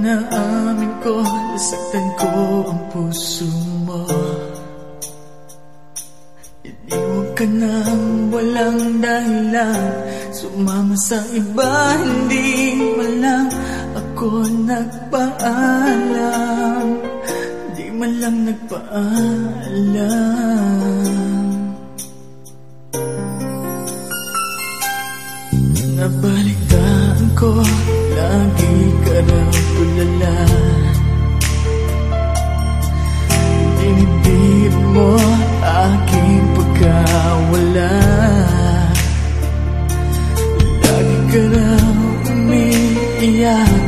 Naamin ko, nasaktan ko ang puso mo. Iniwan ka nang walang dahilan Sumama sa iba, hindi man ako nagpaalam. Di man lang nagpaalam Nabalitaan ko, lagi ka raw tulala. Dinibdib mo aking pagkawala. Lagi ka raw umiiyak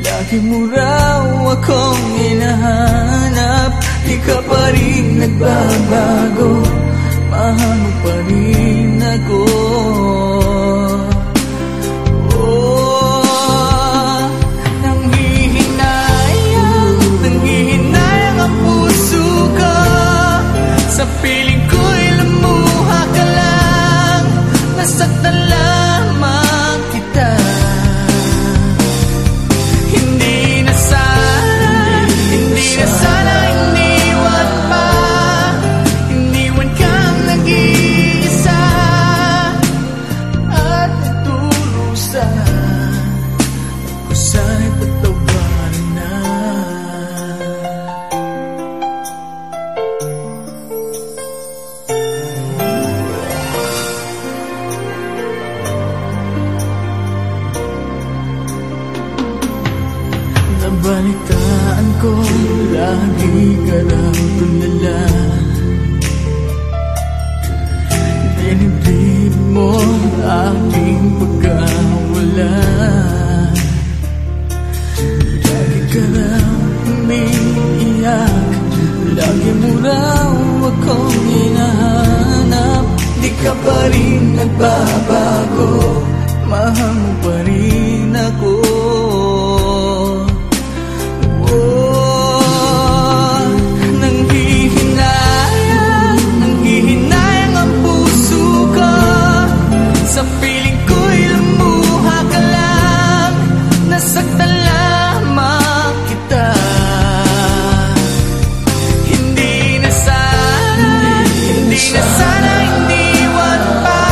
Lagi mo raw akong hinahanap. Di ka pa rin nagbabago Mahal mo pa rin ako Nabalitaan ko Lagi ka raw tulala Dinibdib mo aking pagkawala. Lagi ka raw nasaktan lamang kita. Hindi na sana, hindi, na sana, sana iniwan pa.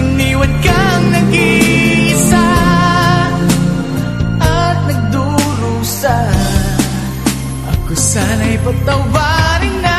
Iniwan kang nag-iisa At nagdurusa. Ako sana'y patawarin na